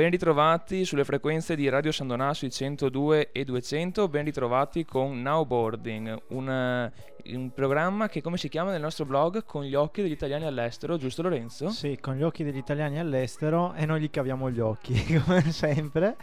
Ben ritrovati sulle frequenze di Radio San Donà sui 102 e 200, ben ritrovati con Now Boarding, un, eh, un programma che come si chiama nel nostro blog con gli occhi degli italiani all'estero, giusto Lorenzo? Sì, con gli occhi degli italiani all'estero e noi gli caviamo gli occhi, come sempre.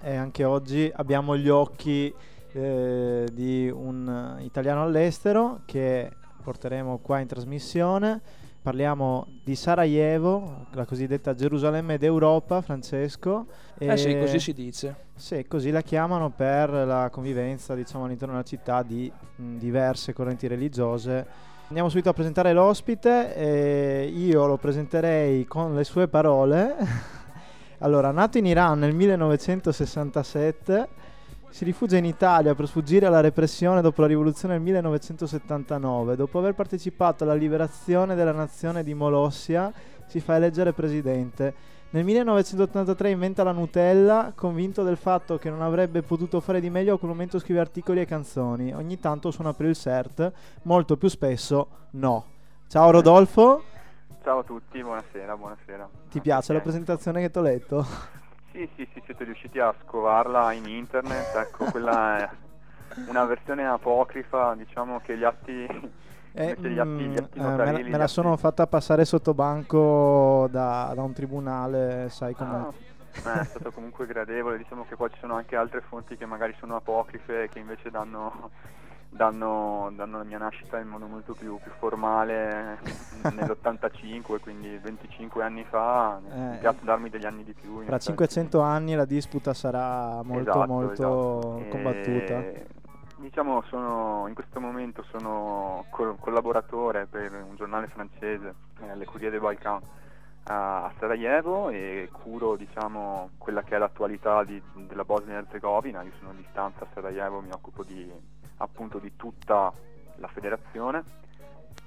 E anche oggi abbiamo gli occhi eh, di un italiano all'estero che porteremo qua in trasmissione. Parliamo di Sarajevo, la cosiddetta Gerusalemme d'Europa, Francesco. Eh sì, così si dice. sì, così la chiamano per la convivenza, diciamo, all'interno della città di mh, diverse correnti religiose. Andiamo subito a presentare l'ospite e io lo presenterei con le sue parole. allora, nato in Iran nel 1967, si rifugia in Italia per sfuggire alla repressione dopo la rivoluzione del 1979. Dopo aver partecipato alla liberazione della nazione di Molossia, si fa eleggere presidente. Nel 1983 inventa la Nutella, convinto del fatto che non avrebbe potuto fare di meglio a quel momento scrive articoli e canzoni. Ogni tanto suona per il CERT, molto più spesso no. Ciao Rodolfo, Ciao a tutti, buonasera, buonasera. ti piace la presentazione che ti ho letto? Sì, sì, sì, siete riusciti a scovarla in internet, ecco, quella è una versione apocrifa, diciamo che gli atti... Eh, gli atti, mm, gli atti eh, me, la, notarili, me la sono fatta passare sotto banco da, da un tribunale, sai com'è. Ah, beh, è stato comunque gradevole, diciamo che poi ci sono anche altre fonti che magari sono apocrife e che invece danno, danno, danno la mia nascita in modo molto più, più formale nell'85, quindi 25 anni fa, Eh, mi piace darmi degli anni di più. effetti. 500 anni la disputa sarà molto Esatto, molto esatto. combattuta. E, diciamo, sono, in questo momento sono col- collaboratore per un giornale francese, eh, Le Courrier des Balkans, a a Sarajevo e curo diciamo, quella che è l'attualità di- della Bosnia e Herzegovina. Io sono a distanza a Sarajevo, mi occupo di, appunto di tutta la federazione.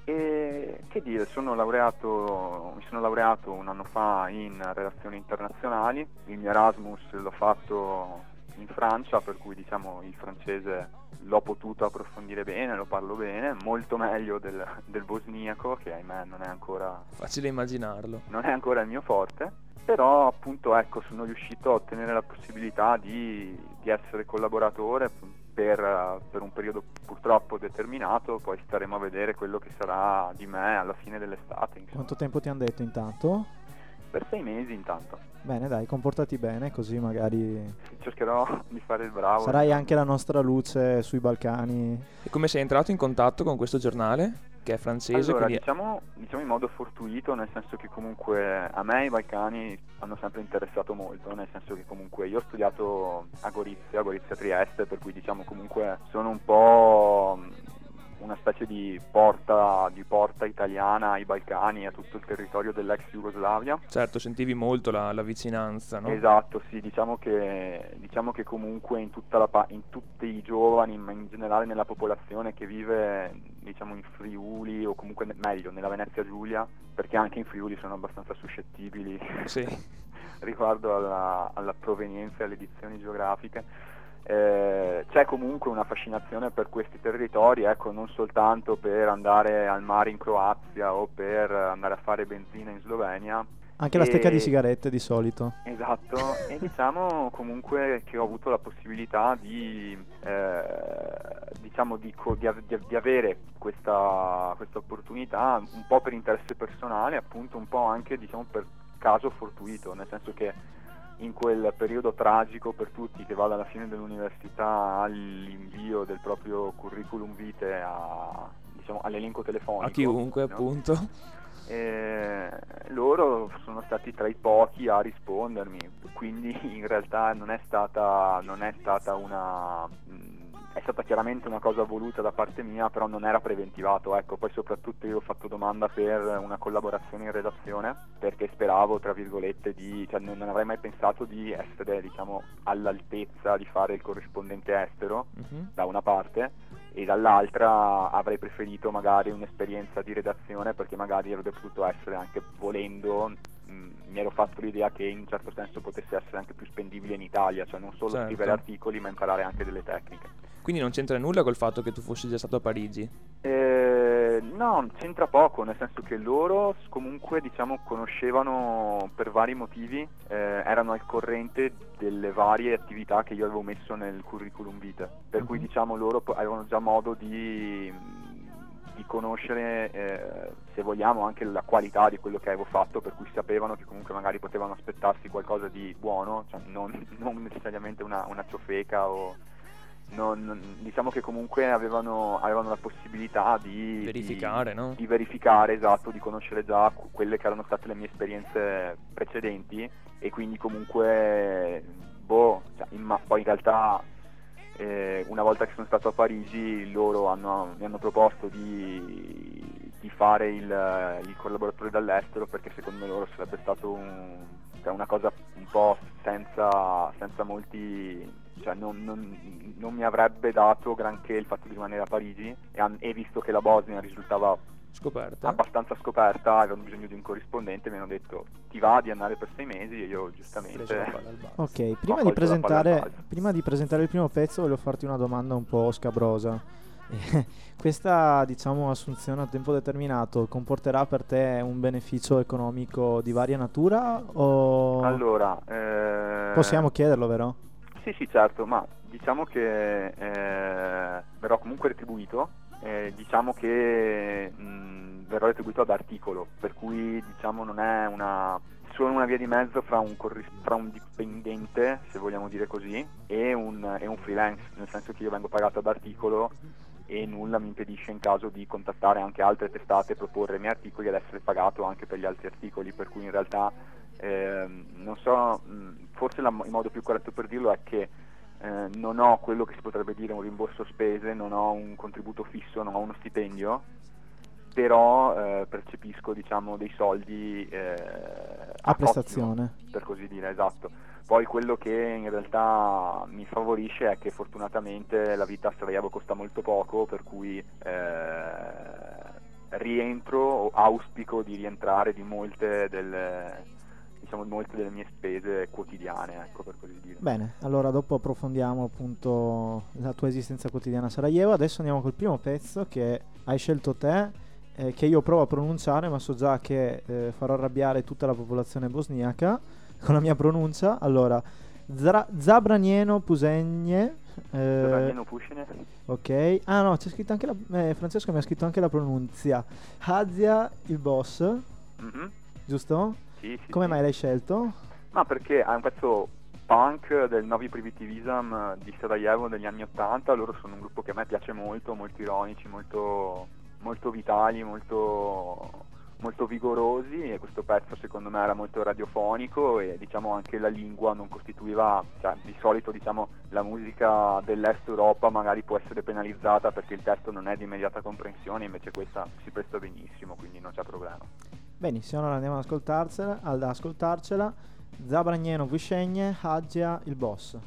E che dire, sono laureato, mi sono laureato un anno fa in relazioni internazionali, il mio Erasmus l'ho fatto in Francia, per cui diciamo il francese l'ho potuto approfondire bene, lo parlo bene, molto meglio del, del bosniaco, che ahimè non è ancora Facile immaginarlo. non è ancora il mio forte, però appunto ecco sono riuscito a ottenere la possibilità di, di essere collaboratore per, eh, per un periodo purtroppo determinato, poi staremo a vedere quello che sarà di me alla fine dell'estate, insomma. Quanto tempo ti hanno detto intanto? per sei mesi intanto. Bene, dai, comportati bene, così magari Cercherò di fare il bravo. sarai anche la nostra luce sui Balcani. E come sei entrato in contatto con questo giornale, che è francese, Allora, quindi diciamo, diciamo in modo fortuito, nel senso che comunque a me i Balcani hanno sempre interessato molto, nel senso che comunque io ho studiato a Gorizia, a Gorizia Trieste, per cui diciamo comunque sono un po' una specie di porta, di porta italiana ai Balcani e a tutto il territorio dell'ex Jugoslavia. certo sentivi molto la, la vicinanza, no? Esatto, sì, diciamo che, diciamo che comunque in, tutta la in tutti i giovani, ma in generale nella popolazione che vive diciamo in Friuli o comunque meglio nella Venezia Giulia, perché anche in Friuli sono abbastanza suscettibili Sì. riguardo alla, alla provenienza e alle edizioni geografiche. Eh, c'è comunque una fascinazione per questi territori, ecco, non soltanto per andare al mare in Croazia o per andare a fare benzina in Slovenia, Anche la stecca E- di sigarette di solito. Esatto, e diciamo comunque che ho avuto la possibilità di, eh, diciamo di, co- di av- di avere questa, questa opportunità un po' per interesse personale, appunto un po' anche diciamo, per caso fortuito, nel senso che in quel periodo tragico per tutti che va dalla fine dell'università all'invio del proprio curriculum vitae a, diciamo, all'elenco telefonico. A chiunque, no? appunto. E loro sono stati tra i pochi a rispondermi, quindi in realtà non è stata, non è stata una, è stata chiaramente una cosa voluta da parte mia, però non era preventivato, ecco, poi soprattutto io ho fatto domanda per una collaborazione in redazione perché speravo, tra virgolette, di, cioè non, avrei mai pensato di essere, diciamo, all'altezza di fare il corrispondente estero, Mhm. da una parte, e dall'altra avrei preferito magari un'esperienza di redazione perché magari avrebbe potuto essere anche volendo, mi ero fatto l'idea che in un certo senso potesse essere anche più spendibile in Italia, cioè non solo Certo. scrivere articoli ma imparare anche delle tecniche. Quindi non c'entra nulla col fatto che tu fossi già stato a Parigi. Eh, no, c'entra poco, nel senso che loro comunque diciamo conoscevano per vari motivi, eh, erano al corrente delle varie attività che io avevo messo nel curriculum vitae, per cui Mhm. diciamo loro avevano già modo di, di conoscere, eh, se vogliamo, anche la qualità di quello che avevo fatto, per cui sapevano che comunque magari potevano aspettarsi qualcosa di buono, cioè non, non necessariamente una, una ciofeca o non- diciamo che comunque avevano, avevano la possibilità di Verificare, di- no? di verificare, esatto, di conoscere già quelle che erano state le mie esperienze precedenti e quindi comunque, boh, cioè, in ma- poi in realtà eh, una volta che sono stato a Parigi loro hanno- mi hanno proposto di, di fare il, il collaboratore dall'estero perché secondo loro sarebbe stato un- cioè una cosa un po' senza, senza molti cioè non, non- non mi avrebbe dato granché il fatto di rimanere a Parigi e, e visto che la Bosnia risultava Scoperta. abbastanza scoperta, avevano bisogno di un corrispondente, mi hanno detto ti va di andare per sei mesi e io giustamente. Ok, prima di, prima di presentare il primo pezzo voglio farti una domanda un po' scabrosa. Questa, diciamo, assunzione a tempo determinato comporterà per te un beneficio economico di varia natura o Allora, eh, possiamo chiederlo, vero? Sì, sì, certo, ma diciamo che eh, verrò comunque retribuito, eh, diciamo che mh, verrò retribuito ad articolo, per cui diciamo non è una sono una via di mezzo fra un, corris- fra un dipendente, se vogliamo dire così, e un, e un freelance, nel senso che io vengo pagato ad articolo e nulla mi impedisce in caso di contattare anche altre testate, proporre i miei articoli ed essere pagato anche per gli altri articoli, per cui in realtà ehm, non so, mh, forse la- il modo più corretto per dirlo è che eh, non ho quello che si potrebbe dire un rimborso spese, non ho un contributo fisso, non ho uno stipendio, però eh, percepisco diciamo dei soldi eh, A prestazione. per così dire, esatto. Poi quello che in realtà mi favorisce è che fortunatamente la vita a Sarajevo costa molto poco, per cui eh, rientro o auspico di rientrare di molte delle, diciamo, molte delle mie spese quotidiane, ecco per così dire. Bene, allora dopo approfondiamo appunto la tua esistenza quotidiana a Sarajevo. Adesso andiamo col primo pezzo che hai scelto te, eh, che io provo a pronunciare, ma so già che eh, farò arrabbiare tutta la popolazione bosniaca con la mia pronuncia. Allora, Zra- Zabranieno Pusegne. eh, ok. Ah no, c'è scritto anche la... eh, Francesco mi ha scritto anche la pronuncia. Hazia il boss, Mhm. giusto? Sì, sì, Come sì. mai l'hai scelto? Ma perché è un pezzo punk del Novi Primitivism di Sarajevo degli anni 80, loro sono un gruppo che a me piace molto, molto ironici, molto, molto vitali, molto, molto vigorosi e questo pezzo secondo me era molto radiofonico e diciamo anche la lingua non costituiva, cioè di solito diciamo la musica dell'est Europa magari può essere penalizzata perché il testo non è di immediata comprensione, invece questa si presta benissimo, quindi non c'è problema. Benissimo, allora andiamo ad ascoltarcela. Ad ascoltarcela. Zabragneno Viscegne, Haggia il boss.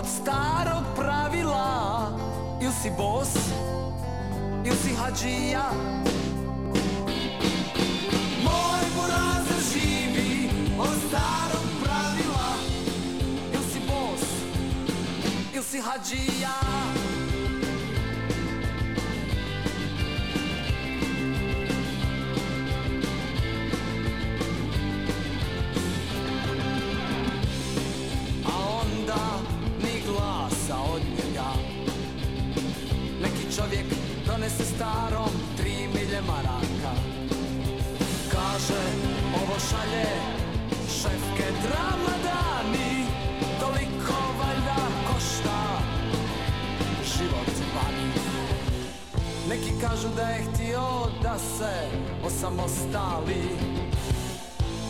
Od starog pravila Ili si bos, ili si hađija Neki kažu da je htio da se osamostali.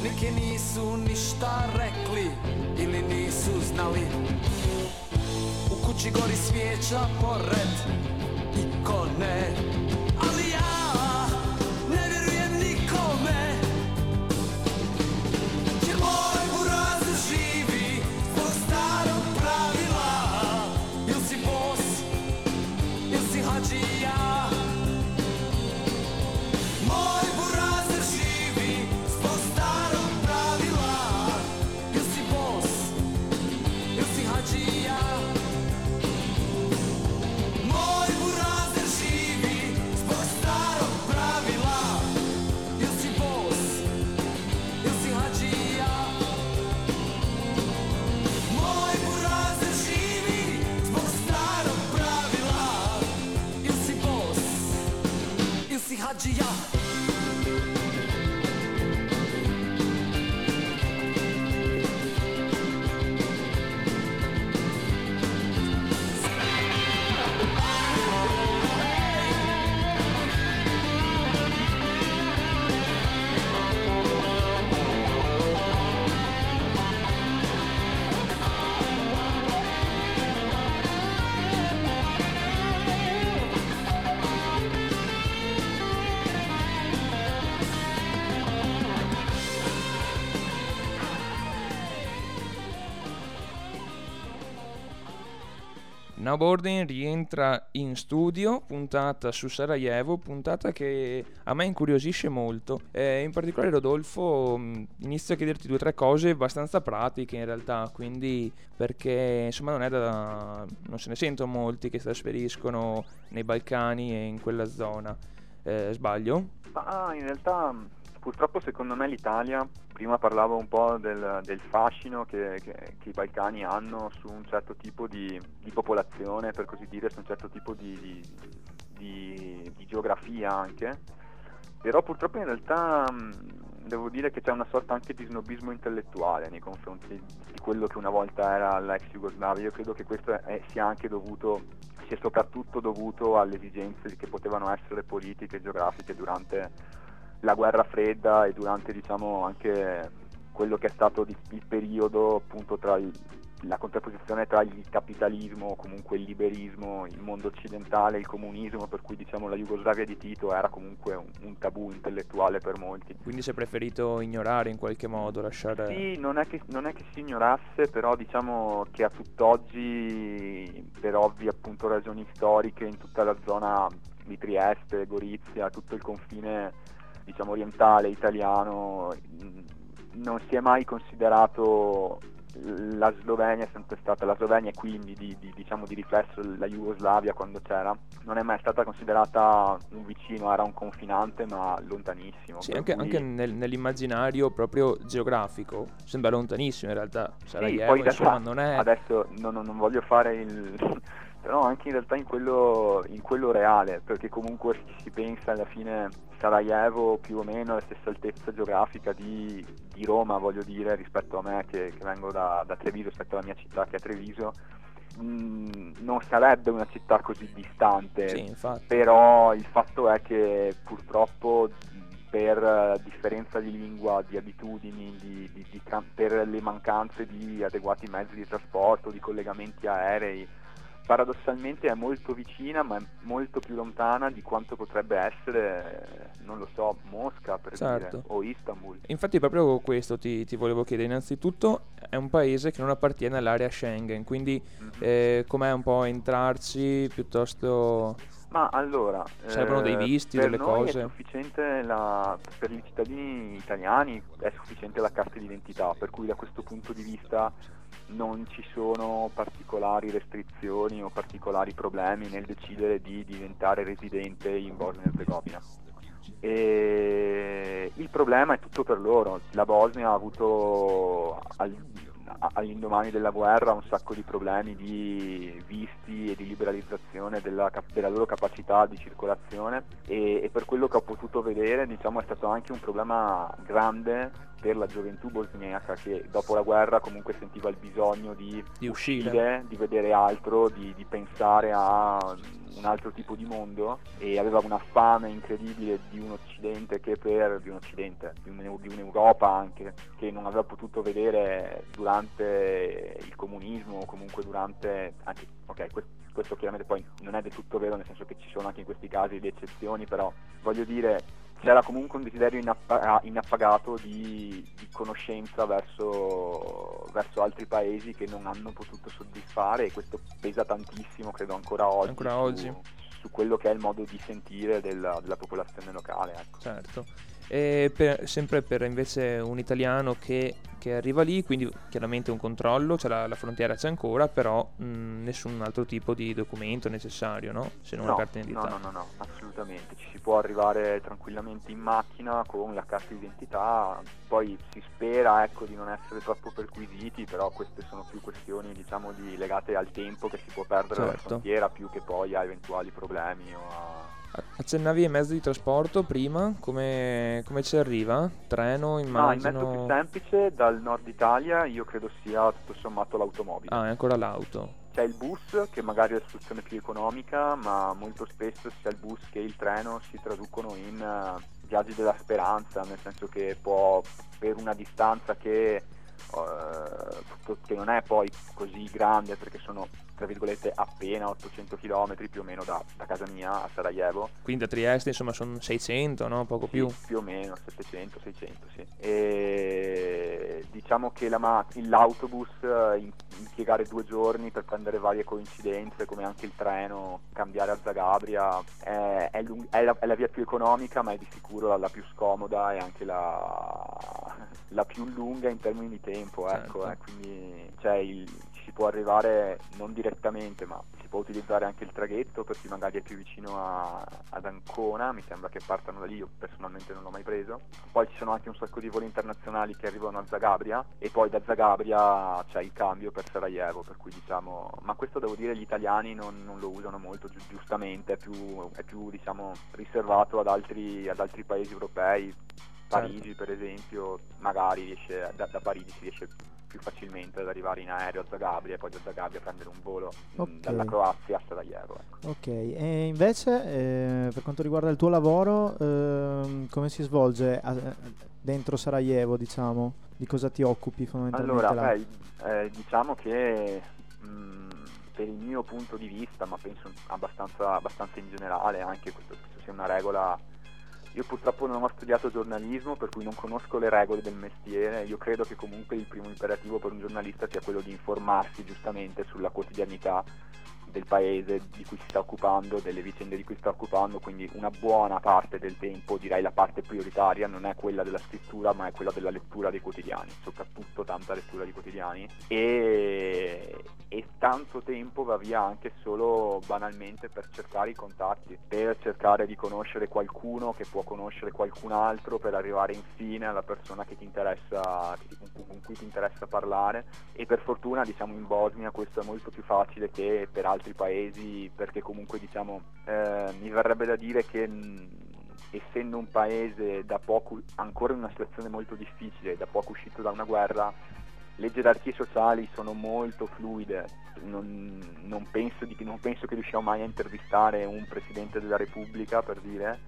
Neki nisu ništa rekli ili nisu znali. U kući gori svijeća pored ikone ili si hađija Now Boarding rientra in studio, puntata su Sarajevo, puntata che a me incuriosisce molto. Eh, in particolare Rodolfo mh, inizio a chiederti due o tre cose abbastanza pratiche in realtà, quindi perché insomma non è da... non se ne sentono molti che si trasferiscono nei Balcani e in quella zona. Eh, sbaglio? Ah, in realtà purtroppo secondo me l'Italia, prima parlavo un po' del, del fascino che, che- che i Balcani hanno su un certo tipo di, di popolazione, per così dire, su un certo tipo di, di- di- geografia anche, però purtroppo in realtà mh, devo dire che c'è una sorta anche di snobismo intellettuale nei confronti di quello che una volta era l'ex Jugoslavia. Io credo che questo è- sia anche dovuto, sia soprattutto dovuto alle esigenze che potevano essere politiche e geografiche durante la guerra fredda e durante diciamo anche quello che è stato di- il periodo appunto tra il- la contrapposizione tra il capitalismo comunque il liberismo, il mondo occidentale, il comunismo, per cui diciamo la Jugoslavia di Tito era comunque un, un tabù intellettuale per molti. Quindi si è preferito ignorare in qualche modo, lasciare... Sì, non è, che, non è che si ignorasse, però diciamo che a tutt'oggi, per ovvie appunto ragioni storiche, in tutta la zona di Trieste, Gorizia, tutto il confine diciamo orientale italiano, mh, non si è mai considerato la Slovenia è sempre stata la Slovenia e quindi di, di- diciamo di riflesso la Jugoslavia quando c'era non è mai stata considerata un vicino era un confinante ma lontanissimo Sì, anche, cui- anche nel- nell'immaginario proprio geografico sembra lontanissimo in realtà. Sì, Sarajevo, poi in insomma, realtà non è... adesso non, non- non voglio fare il però anche in realtà in quello, in quello reale perché comunque si pensa alla fine Sarajevo più o meno alla stessa altezza geografica di, di Roma voglio dire rispetto a me che, che vengo da, da Treviso rispetto alla mia città che è Treviso Mm, non sarebbe una città così distante Sì, però il fatto è che purtroppo per eh, differenza di lingua, di abitudini, di- di- per le mancanze di adeguati mezzi di trasporto, di collegamenti aerei. Paradossalmente è molto vicina ma è molto più lontana di quanto potrebbe essere, eh, non lo so, Mosca per Certo. dire, o Istanbul. Infatti proprio questo ti, ti volevo chiedere. Innanzitutto è un paese che non appartiene all'area Schengen, quindi Mhm. eh, com'è un po' entrarci piuttosto... Ma allora, Servono dei eh, visti, per delle cose? È sufficiente la, per i cittadini italiani è sufficiente la carta d'identità, per cui da questo punto di vista non ci sono particolari restrizioni o particolari problemi nel decidere di diventare residente in Bosnia e Herzegovina. E il problema è tutto per loro. La Bosnia ha avuto all'indomani della guerra un sacco di problemi di visti e di liberalizzazione della, della loro capacità di circolazione e, e per quello che ho potuto vedere diciamo, è stato anche un problema grande per la gioventù bosniaca che dopo la guerra comunque sentiva il bisogno di, Di uscire. uscire, di vedere altro, di, di pensare a un altro tipo di mondo e aveva una fame incredibile di un occidente che per di un occidente, di, un- di un'Europa anche che non aveva potuto vedere durante il comunismo o comunque durante anche ok que- questo chiaramente poi non è del tutto vero nel senso che ci sono anche in questi casi le eccezioni però voglio dire c'era comunque un desiderio inappa- inappagato di, di conoscenza verso, verso altri paesi che non hanno potuto soddisfare e questo pesa tantissimo credo ancora oggi, Ancora su, oggi. su quello che è il modo di sentire della, della popolazione locale ecco. Certo. E per- sempre per invece un italiano che, che arriva lì, quindi chiaramente un controllo, cioè la, la frontiera c'è ancora, però mh, nessun altro tipo di documento necessario, no? Se non No, la carta d'identità. no, no, no, no, assolutamente. Ci si può arrivare tranquillamente in macchina con la carta d'identità, poi si spera ecco, di non essere troppo perquisiti, però queste sono più questioni diciamo, di- legate al tempo che si può perdere alla Certo. frontiera più che poi a eventuali problemi o a... Accennavi ai mezzi di trasporto prima, come, come ci arriva? Treno, No, il immagino. mezzo più semplice dal nord Italia io credo sia tutto sommato l'automobile. Ah, è ancora l'auto. C'è il bus che magari è la soluzione più economica, ma molto spesso sia il bus che il treno si traducono in eh, viaggi della speranza, nel senso che può per una distanza che, tutto- che non è poi così grande perché sono tra virgolette appena 800 km più o meno da, da casa mia a Sarajevo, Quindi da Trieste, insomma, sono 600, no? Poco sì, più. più o meno 700, 600, sì. E diciamo che la ma- l'autobus eh, im- impiegare due giorni per prendere varie coincidenze, come anche il treno, cambiare a Zagabria, è, è lung- è la, è la via più economica, ma è di sicuro la, la più scomoda e anche la, la più lunga in termini di tempo, ecco, Certo. eh, quindi cioè, il- si può arrivare non direttamente, ma si può utilizzare anche il traghetto per chi magari è più vicino a- ad Ancona, mi sembra che partano da lì, io personalmente non l'ho mai preso. Poi ci sono anche un sacco di voli internazionali che arrivano a Zagabria e poi da Zagabria c'è il cambio per Sarajevo, per cui diciamo, ma questo devo dire gli italiani non, non lo usano molto, giu- giustamente, è più, è più diciamo, riservato ad altri, ad altri paesi europei. Parigi per esempio, magari riesce, da, da Parigi si riesce più facilmente ad arrivare in aereo a Zagabria e poi da Zagabria prendere un volo mh, Ok. dalla Croazia a Sarajevo. ecco. Ok, e invece eh, per quanto riguarda il tuo lavoro, ehm, come si svolge a- dentro Sarajevo, diciamo? Di cosa ti occupi fondamentalmente Allora, beh, eh, diciamo che mh, per il mio punto di vista, ma penso abbastanza, abbastanza in generale, anche questo penso sia una regola. Io purtroppo non ho studiato giornalismo, per cui non conosco le regole del mestiere. Io credo che comunque il primo imperativo per un giornalista sia quello di informarsi giustamente sulla quotidianità del paese di cui si sta occupando, delle vicende di cui si sta occupando, quindi una buona parte del tempo, direi la parte prioritaria, non è quella della scrittura, ma è quella della lettura dei quotidiani, soprattutto tanta lettura di quotidiani. E, e tanto tempo va via anche solo banalmente per cercare i contatti, per cercare di conoscere qualcuno che può conoscere qualcun altro, per arrivare infine alla persona che ti interessa, con cui ti interessa parlare e per fortuna diciamo in Bosnia questo è molto più facile che per altri paesi perché comunque diciamo eh, mi verrebbe da dire che mh, essendo un paese da poco ancora in una situazione molto difficile da poco uscito da una guerra le gerarchie sociali sono molto fluide. Non, non penso, di- non penso che riusciamo mai a intervistare un presidente della repubblica per dire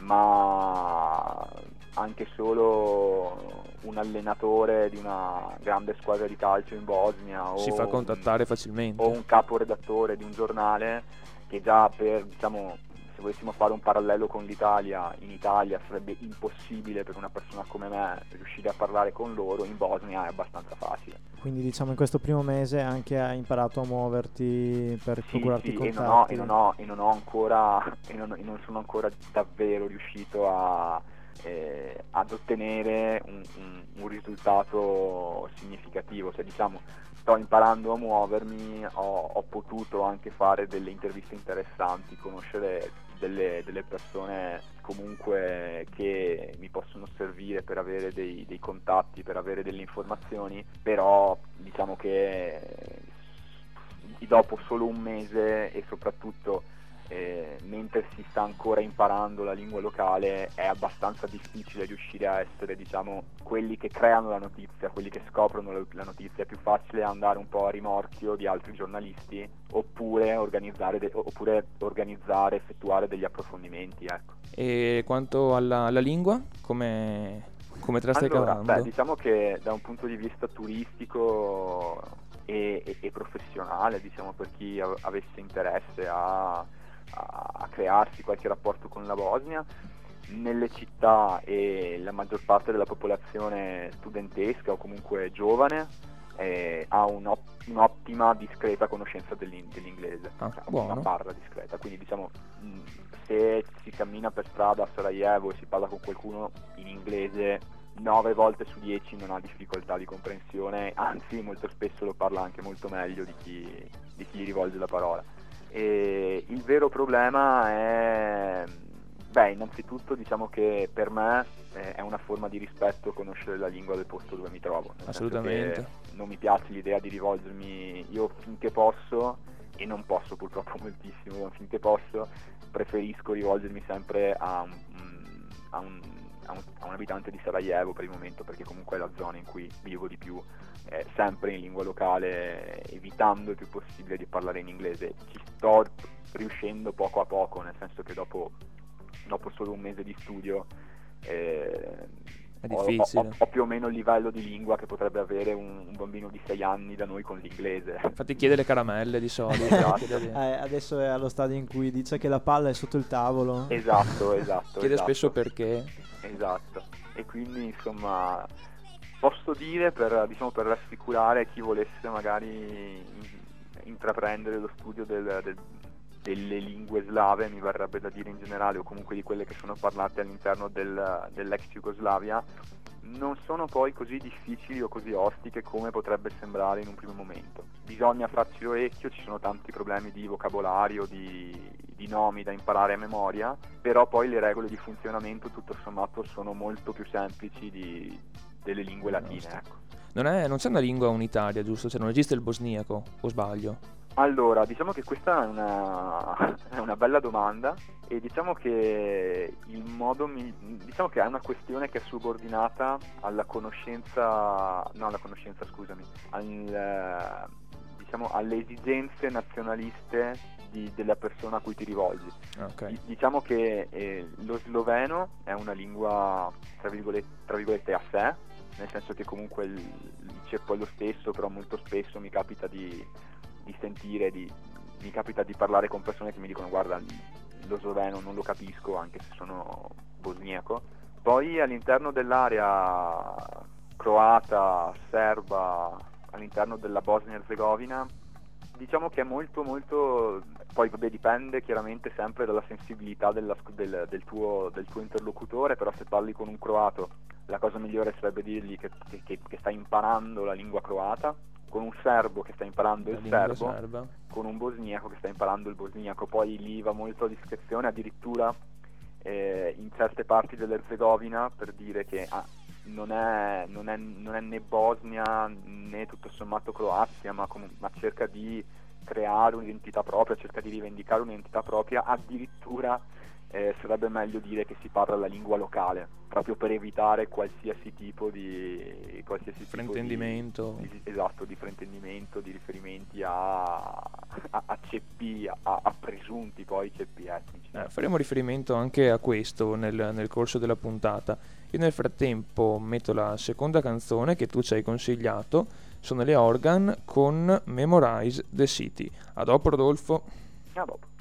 ma anche solo un allenatore di una grande squadra di calcio in Bosnia o Si fa un- contattare facilmente. o un caporedattore di un giornale che già per, diciamo, se volessimo fare un parallelo con l'Italia, in Italia sarebbe impossibile per una persona come me riuscire a parlare con loro, in Bosnia è abbastanza facile. Quindi diciamo in questo primo mese anche hai imparato a muoverti per Sì, procurarti sì, e contatti. non, ho, e, non ho, e non ho ancora, e non, e non sono ancora davvero riuscito a, eh, ad ottenere un, un- un risultato significativo. Cioè, diciamo, sto imparando a muovermi, ho, ho potuto anche fare delle interviste interessanti, conoscere delle, delle persone comunque che mi possono servire per avere dei, dei contatti, per avere delle informazioni, però diciamo che dopo solo un mese e soprattutto eh, mentre si sta ancora imparando la lingua locale è abbastanza difficile riuscire a essere diciamo quelli che creano la notizia, quelli che scoprono la, notizia, è più facile andare un po' a rimorchio di altri giornalisti oppure organizzare, de- oppure organizzare effettuare degli approfondimenti. Ecco. E quanto alla, alla lingua, come, come te la stai Allora, cavando? beh, diciamo che da un punto di vista turistico e, e- e professionale, diciamo per chi av- avesse interesse a, a- a crearsi qualche rapporto con la Bosnia, nelle città e la maggior parte della popolazione studentesca o comunque giovane eh, ha un'ot- un'ottima, discreta conoscenza dell'in- dell'inglese, Ah, Cioè, una barra discreta, quindi diciamo mh, se si cammina per strada a Sarajevo e si parla con qualcuno in inglese 9 volte su 10 non ha difficoltà di comprensione, anzi molto spesso lo parla anche molto meglio di chi, di chi gli rivolge la parola. E il vero problema è, beh, innanzitutto diciamo che per me eh, è una forma di rispetto conoscere la lingua del posto dove mi trovo. Assolutamente. Non mi piace l'idea di rivolgermi io finché posso, e non posso purtroppo moltissimo, finché posso, preferisco rivolgermi sempre a un, a un, a un- a un abitante di Sarajevo per il momento, perché comunque è la zona in cui vivo di più, eh, sempre in lingua locale, evitando il più possibile di parlare in inglese. Ci sto riuscendo poco a poco, nel senso che dopo, dopo solo un mese di studio eh, È ho- ho-. Ho, più o meno il livello di lingua che potrebbe avere un, un bambino di 6 anni da noi con l'inglese. Infatti chiede le caramelle di solito. Esatto. Eh, adesso è allo stadio in cui dice che la palla è sotto il tavolo. Esatto, esatto. chiede esatto. spesso perché. Esatto, e quindi insomma posso dire per, diciamo, per rassicurare chi volesse magari in- intraprendere lo studio del- del- delle lingue slave, mi verrebbe da dire in generale, o comunque di quelle che sono parlate all'interno del- dell'ex Jugoslavia, non sono poi così difficili o così ostiche come potrebbe sembrare in un primo momento. Bisogna farci l'orecchio, ci sono tanti problemi di vocabolario, di, di nomi da imparare a memoria, però poi le regole di funzionamento tutto sommato sono molto più semplici di- delle lingue latine. Ecco. Non, è, non c'è una lingua unitaria, giusto? Cioè non esiste il bosniaco, o sbaglio? Allora, diciamo che questa è una, è una bella domanda e diciamo che il modo mi- diciamo che è una questione che è subordinata alla conoscenza, no alla conoscenza scusami, al, diciamo, alle esigenze nazionaliste di- della persona a cui ti rivolgi. Ah, ok. Di- Diciamo che eh, lo sloveno è una lingua tra virgolette, tra virgolette a sé, nel senso che comunque il, il ceppo è lo stesso, però molto spesso mi capita di, di sentire, di, mi capita di parlare con persone che mi dicono guarda lo sloveno non lo capisco anche se sono bosniaco. Poi all'interno dell'area croata, serba, all'interno della Bosnia-Herzegovina diciamo che è molto molto poi vabbè dipende chiaramente sempre dalla sensibilità della- del, del tuo, del tuo interlocutore però se parli con un croato la cosa migliore sarebbe dirgli che, che- che- stai imparando la lingua croata con un serbo che sta imparando La il serbo serba. con un bosniaco che sta imparando il bosniaco poi lì va molto a discrezione addirittura eh, in certe parti dell'Erzegovina per dire che ah, non, è, non, è, non è né Bosnia né tutto sommato Croazia ma, comu- ma cerca di creare un'identità propria cerca di rivendicare un'identità propria addirittura eh, sarebbe meglio dire che si parla la lingua locale, proprio per evitare qualsiasi tipo di qualsiasi tipo di- Fraintendimento. di- esatto, di fraintendimento, di riferimenti a, a, a ceppi, a, a presunti poi ceppi etnici. Eh, faremo riferimento anche a questo nel, nel corso della puntata. Io nel frattempo metto la seconda canzone che tu ci hai consigliato, sono le Organ con Memorize the City. A dopo Rodolfo. A dopo.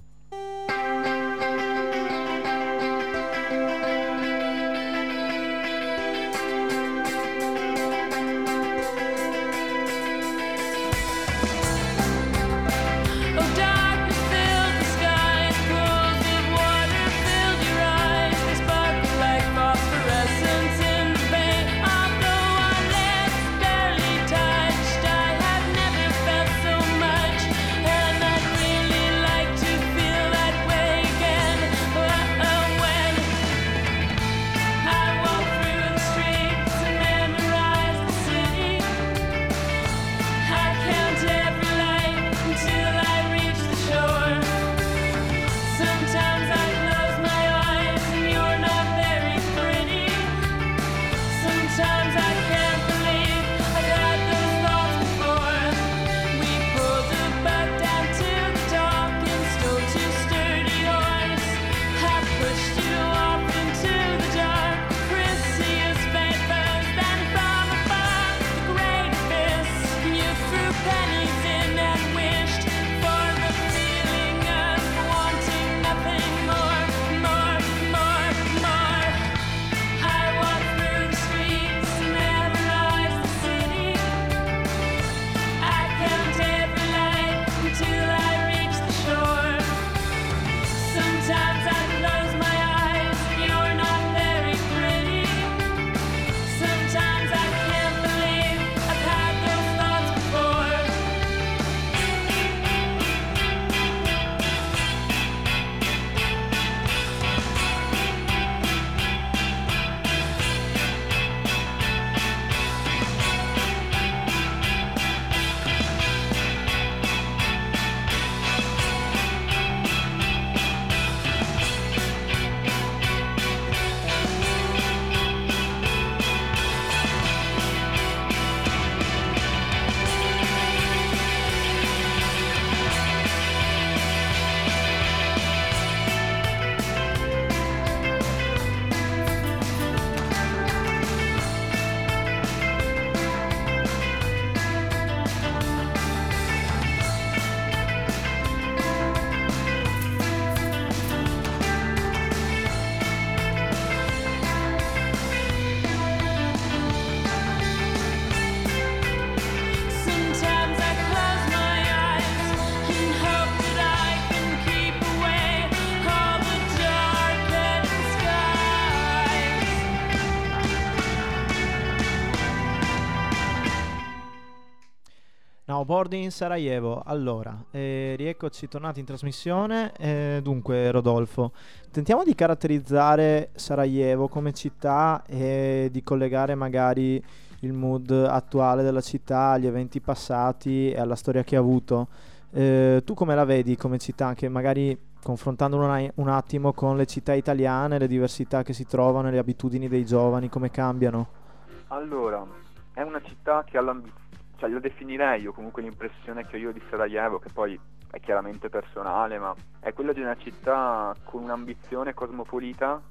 Now boarding in Sarajevo. Allora, eh, rieccoci tornati in trasmissione. Eh, dunque, Rodolfo, tentiamo di caratterizzare Sarajevo come città e di collegare magari il mood attuale della città agli eventi passati e alla storia che ha avuto. Eh, tu come la vedi come città, anche magari confrontandolo una- un attimo con le città italiane, le diversità che si trovano, le abitudini dei giovani, come cambiano? Allora, è una città che ha l'ambizione, cioè lo definirei io comunque l'impressione che io di Sarajevo, che poi è chiaramente personale, ma è quella di una città con un'ambizione cosmopolita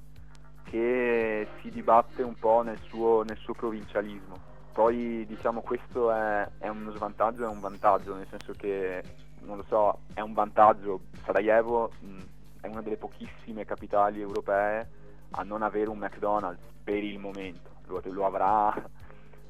che si dibatte un po' nel suo, nel suo provincialismo. Poi diciamo questo è, è uno svantaggio e un vantaggio, nel senso che, non lo so, è un vantaggio. Sarajevo mh, è una delle pochissime capitali europee a non avere un McDonald's per il momento. Lo, lo avrà,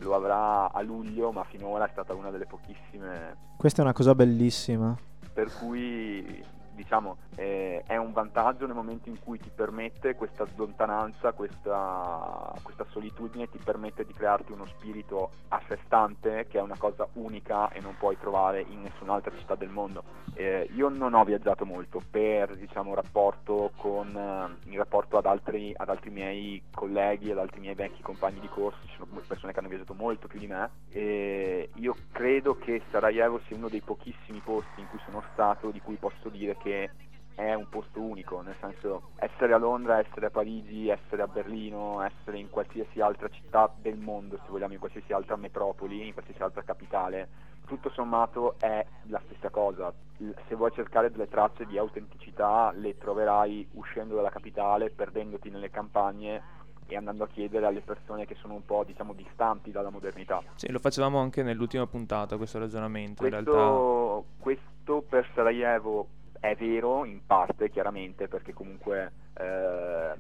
lo avrà a luglio, ma finora è stata una delle pochissime Questa è una cosa bellissima. per cui diciamo eh, è un vantaggio nel momento in cui ti permette questa lontananza, questa, questa solitudine, ti permette di crearti uno spirito a sé stante che è una cosa unica e non puoi trovare in nessun'altra città del mondo. Eh, io non ho viaggiato molto per diciamo rapporto con eh, in rapporto ad altri, ad altri miei colleghi, ad altri miei vecchi compagni di corso, ci sono persone che hanno viaggiato molto più di me e io credo che Sarajevo sia uno dei pochissimi posti in cui sono stato di cui posso dire che è un posto unico, nel senso essere a Londra, essere a Parigi, essere a Berlino, essere in qualsiasi altra città del mondo, se vogliamo, in qualsiasi altra metropoli, in qualsiasi altra capitale, tutto sommato è la stessa cosa. Se vuoi cercare delle tracce di autenticità le troverai uscendo dalla capitale, perdendoti nelle campagne e andando a chiedere alle persone che sono un po' diciamo distanti dalla modernità. Sì, lo facevamo anche nell'ultima puntata questo ragionamento, in realtà. Questo, questo per Sarajevo è vero in parte chiaramente perché comunque eh,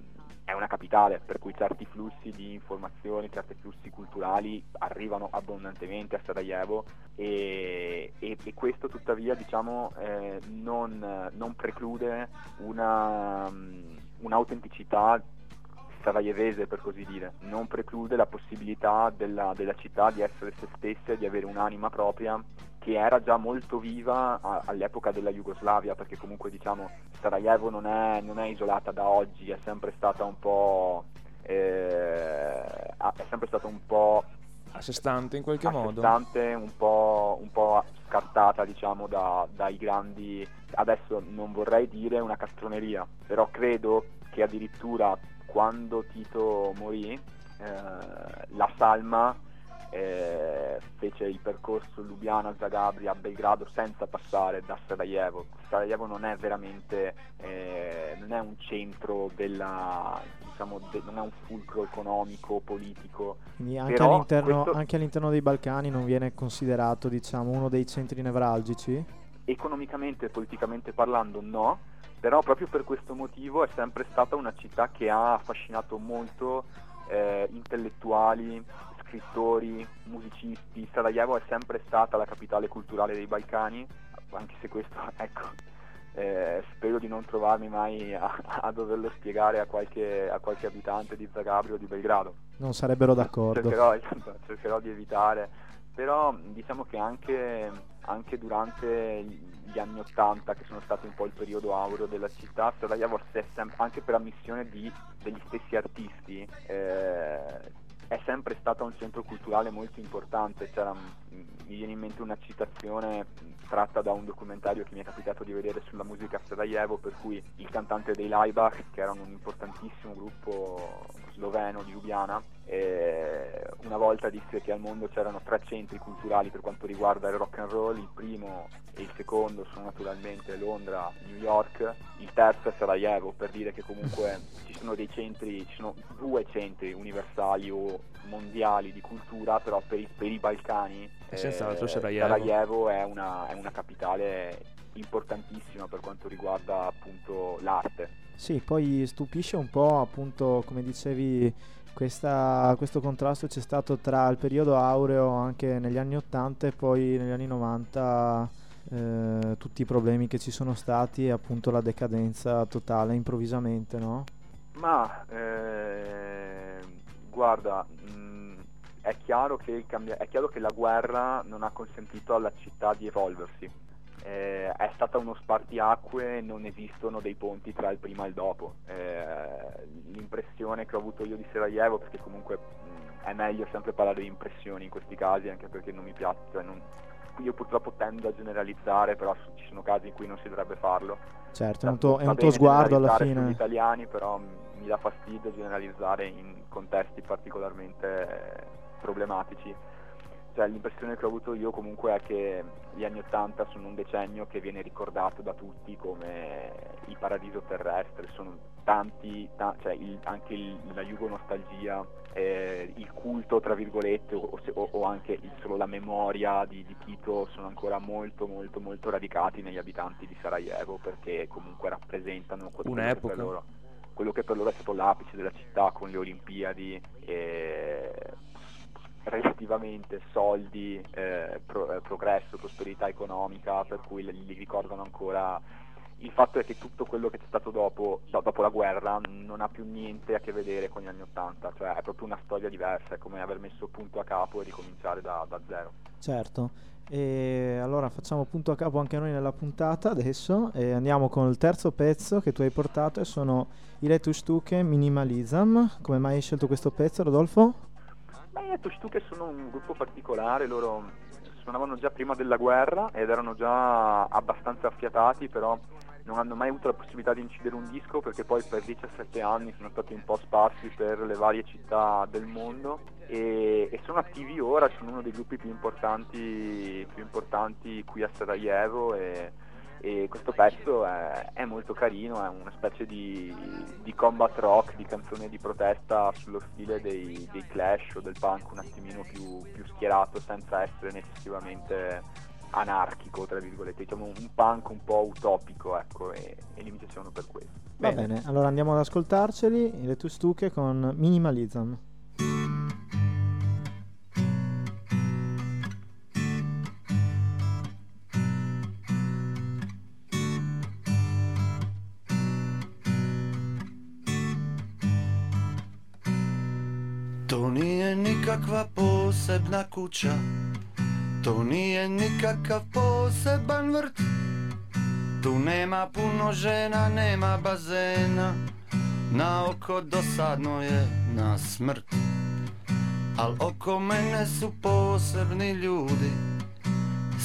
è una capitale per cui certi flussi di informazioni, certi flussi culturali arrivano abbondantemente a Sarajevo e, e- e questo tuttavia diciamo eh, non, non preclude una, mm, un'autenticità sarajevese per così dire, non preclude la possibilità della, della città di essere se stessa e di avere un'anima propria che era già molto viva a- all'epoca della Jugoslavia perché comunque diciamo Sarajevo non è, non è isolata da oggi, è sempre stata un po' eh, è sempre stata un po' A sé stante in qualche a sé modo. stante, un po', un po' scartata diciamo da- dai grandi adesso non vorrei dire una castroneria però credo che addirittura quando Tito morì eh, la salma eh, fece il percorso Lubiana, Zagabria, Belgrado senza passare da Sarajevo. Sarajevo non è veramente, eh, non è un centro della, diciamo, de- non è un fulcro economico, politico. Quindi anche, all'interno, questo- anche all'interno dei Balcani non viene considerato diciamo, uno dei centri nevralgici? Economicamente e politicamente parlando no, però proprio per questo motivo è sempre stata una città che ha affascinato molto eh, intellettuali, scrittori, musicisti. Sarajevo è sempre stata la capitale culturale dei Balcani, anche se questo, ecco, eh, spero di non trovarmi mai a, a doverlo spiegare a qualche, a qualche abitante di Zagabria o di Belgrado. Non sarebbero d'accordo. Cercherò, cercherò di evitare, però diciamo che anche, anche durante gli anni Ottanta, che sono stati un po' il periodo aureo della città, Sarajevo è sem- anche per ammissione di- degli stessi artisti, eh, è sempre stata un centro culturale molto importante. C'era, mm, mi viene in mente una citazione tratta da un documentario che mi è capitato di vedere sulla musica a Sarajevo, per cui il cantante dei Laibach, che erano un importantissimo gruppo sloveno di Ljubljana, una volta disse che al mondo c'erano tre centri culturali per quanto riguarda il rock and roll, il primo e il secondo sono naturalmente Londra, New York, il terzo è Sarajevo, per dire che comunque ci sono dei centri, ci sono due centri universali o mondiali di cultura, però per i, per i Balcani eh, Sarajevo. Sarajevo è una, è una capitale importantissima per quanto riguarda appunto l'arte. Sì, poi stupisce un po', appunto, come dicevi, questa- questo contrasto c'è stato tra il periodo aureo anche negli anni 80 e poi negli anni 90 eh, tutti i problemi che ci sono stati e appunto la decadenza totale improvvisamente, no? Ma eh, guarda, mh, è, chiaro che cambia- è chiaro che la guerra non ha consentito alla città di evolversi. Eh, è stata uno spartiacque, non esistono dei ponti tra il prima e il dopo. Eh, l'impressione che ho avuto io di Sarajevo, perché comunque mh, è meglio sempre parlare di impressioni in questi casi, anche perché non mi piace, cioè non- io purtroppo tendo a generalizzare, però ci sono casi in cui non si dovrebbe farlo. Certo, è un tuo, è un tuo sguardo alla fine. italiani, però m- mi dà fastidio generalizzare in contesti particolarmente eh, problematici. Cioè, l'impressione che ho avuto io comunque è che gli anni Ottanta sono un decennio che viene ricordato da tutti come il paradiso terrestre, sono tanti, ta- cioè il- anche il- la jugonostalgia, eh, il culto tra virgolette o, o- o anche il- solo la memoria di, di Tito sono ancora molto molto molto radicati negli abitanti di Sarajevo perché comunque rappresentano quel- quello che Un'epoca. per loro quello che per loro è stato l'apice della città con le Olimpiadi e relativamente soldi, eh, pro- eh, progresso, prosperità economica, per cui li ricordano ancora. Il fatto è che tutto quello che c'è stato dopo, do- dopo la guerra non ha più niente a che vedere con gli anni Ottanta, cioè è proprio una storia diversa, è come aver messo punto a capo e ricominciare da, da zero. Certo. E allora facciamo punto a capo anche noi nella puntata adesso e andiamo con il terzo pezzo che tu hai portato e sono i Letushtuke Minimalism. Come mai hai scelto questo pezzo, Rodolfo? Beh, i Tushtuke sono un gruppo particolare, loro suonavano già prima della guerra ed erano già abbastanza affiatati, però non hanno mai avuto la possibilità di incidere un disco perché poi per 17 anni sono stati un po' sparsi per le varie città del mondo e, e sono attivi ora, sono uno dei gruppi più importanti, più importanti qui a Sarajevo e, e questo pezzo è, è molto carino, è una specie di, di combat rock, di canzone di protesta sullo stile dei, dei Clash o del punk un attimino più, più schierato senza essere necessariamente anarchico, tra virgolette, diciamo un punk un po' utopico, ecco, e, e li mi piacevano per questo. Va bene, allora andiamo ad ascoltarceli, le tue stuche con Minimalism. Posebna kuća. To nije nikakav poseban vrt. Tu nema puno žena, nema bazena. Na oko dosadno je na smrt. Al oko mene su posebni ljudi.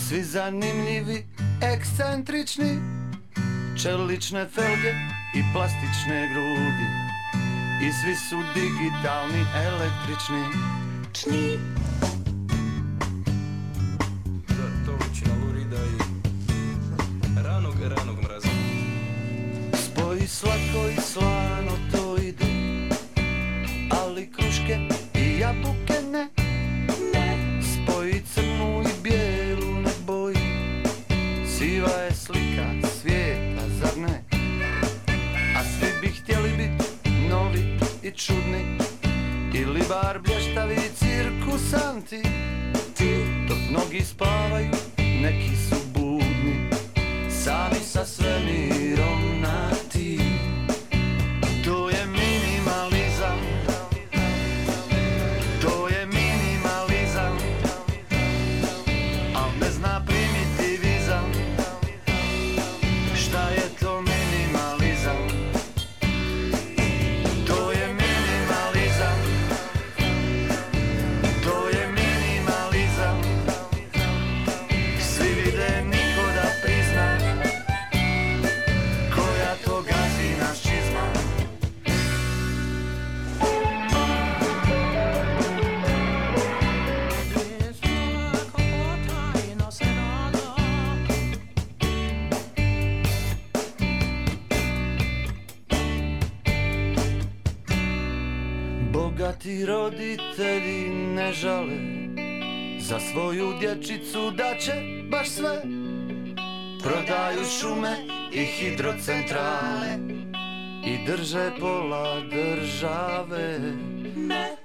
Svi zanimljivi, ekscentrični. Čelične felge i plastične grudi. I svi su digitalni, električni. Čni slatko i slano to ide. Ali kruške i jabuke ne. Spoji crnu i bijelu ne boji. Siva je slika svijeta, zar ne? A svi bi htjeli biti novi i čudni. Ili bar blještavi cirkusanti. Dok mnogi spavaju, neki su budni. Sami sa svemirom dječicu da će baš sve. Prodaju šume i hidrocentrale I drže pola države.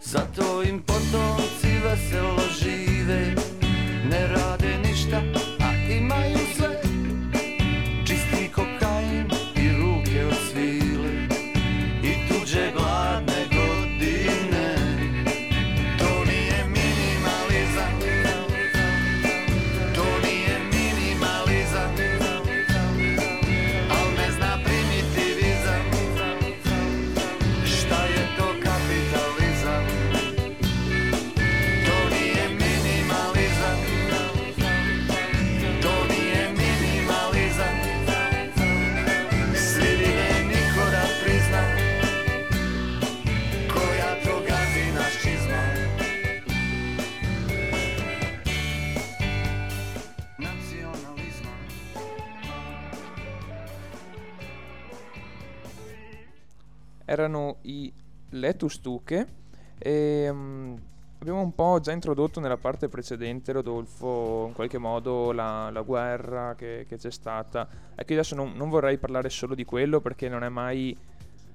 Zato im potomci veselo žive erano i Le Tustuche e mm, abbiamo un po' già introdotto nella parte precedente, Rodolfo, in qualche modo la, la guerra che, che c'è stata. Ecco, io adesso non, non vorrei parlare solo di quello perché non è mai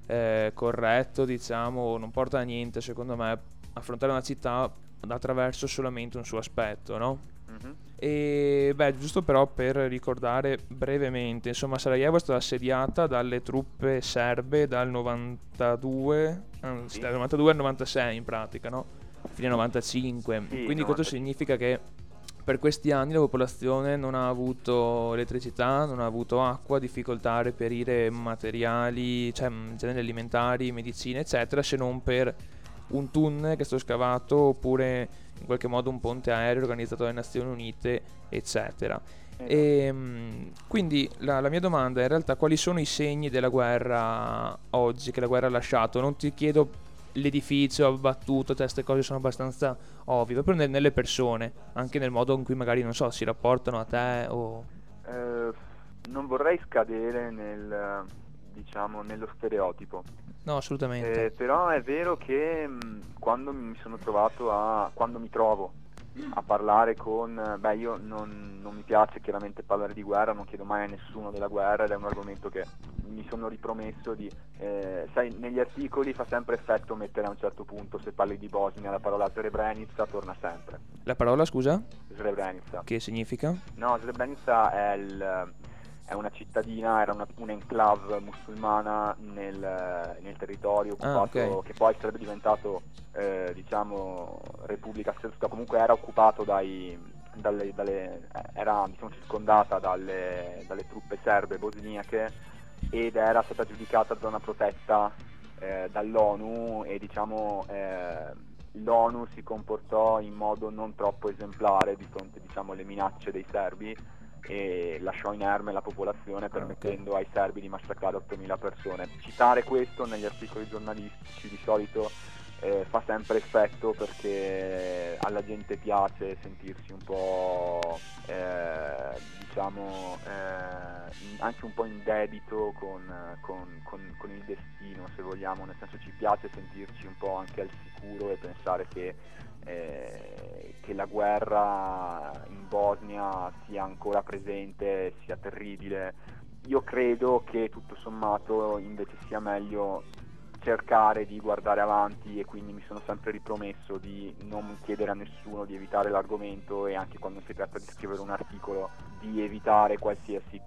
eh, corretto, diciamo, non porta a niente, secondo me, affrontare una città attraverso solamente un suo aspetto, no? Mhm. E beh, giusto però per ricordare brevemente, insomma, Sarajevo è stata assediata dalle truppe serbe dal 92, anzi, dal 92 al 96 in pratica, no? Fine 95. Sì, Quindi questo 95. significa che per questi anni la popolazione non ha avuto elettricità, non ha avuto acqua, difficoltà a reperire materiali, cioè generi alimentari, medicine, eccetera, se non per un tunnel che è stato scavato oppure in qualche modo un ponte aereo organizzato dalle Nazioni Unite, eccetera. E, mm, quindi la, la mia domanda è in realtà quali sono i segni della guerra oggi, che la guerra ha lasciato? Non ti chiedo l'edificio abbattuto, queste cose sono abbastanza ovvie, proprio nel- nelle persone, anche nel modo in cui magari, non so, si rapportano a te o... Eh, non vorrei scadere nel, diciamo, nello stereotipo. No, assolutamente. Eh, però è vero che mh, quando mi sono trovato a. quando mi trovo a parlare con. beh, io non, non mi piace chiaramente parlare di guerra, non chiedo mai a nessuno della guerra ed è un argomento che mi sono ripromesso di. eh, sai, negli articoli fa sempre effetto mettere a un certo punto, se parli di Bosnia, la parola Srebrenica torna sempre. La parola, scusa? Srebrenica. Che significa? No, Srebrenica è, il- è una cittadina, era una, un'enclave musulmana nel, nel territorio Ah, occupato, ok. che poi sarebbe diventato, eh, diciamo, Repubblica Srpska, comunque era occupato dai, dalle, dalle- era diciamo, circondata dalle, dalle truppe serbe bosniache ed era stata giudicata zona protetta eh, dall'ONU e diciamo eh, l'ONU si comportò in modo non troppo esemplare di fronte diciamo, alle minacce dei serbi e lasciò inerme la popolazione permettendo ai serbi di massacrare 8.000 persone. Citare questo negli articoli giornalistici di solito eh, fa sempre effetto perché alla gente piace sentirsi un po' eh, diciamo eh, in- anche un po' in debito con, con- con- con il destino se vogliamo nel senso ci piace sentirci un po' anche al sicuro e pensare che, eh, che la guerra in Bosnia sia ancora presente sia terribile io credo che tutto sommato invece sia meglio cercare di guardare avanti e quindi mi sono sempre ripromesso di non chiedere a nessuno di evitare l'argomento e anche quando si tratta di scrivere un articolo di evitare qualsiasi